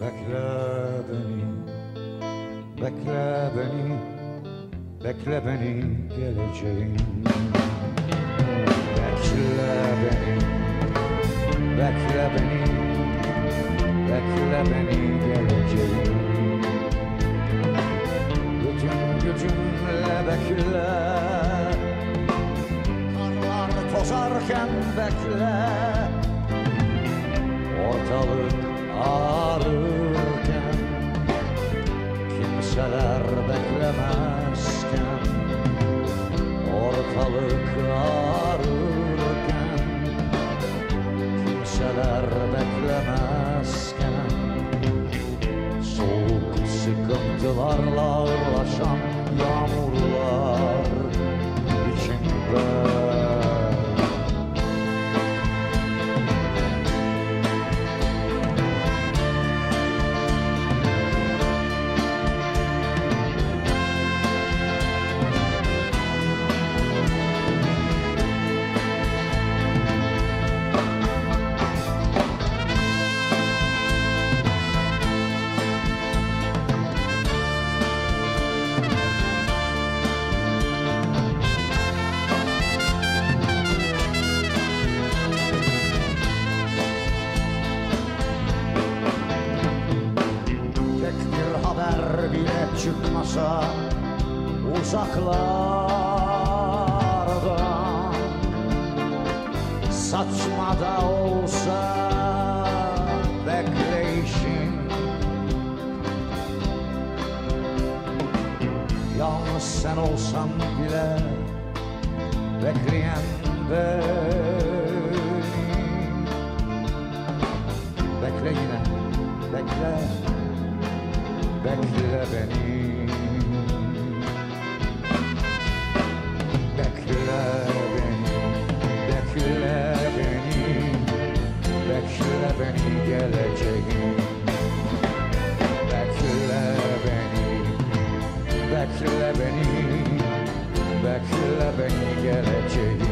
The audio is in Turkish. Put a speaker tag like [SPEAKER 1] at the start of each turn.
[SPEAKER 1] Bekle beni, bekle beni, bekle beni geleceğim. Bekle beni, bekle beni, bekle beni geleceğim. Bütün gücümle bekle, karlar tozarken bekle. Ortalık ağrırken Ortalık ağrırken Kimseler beklemezken Soğuk sıkıntılarla ağırlaşan çıkmasa uzaklardan. Saçma da olsa bekleyişin Yalnız sen olsan bile bekleyen benim back to heaven. Back to Lebanon, back to Lebanon, back to Lebanon, Belki beni geleceğim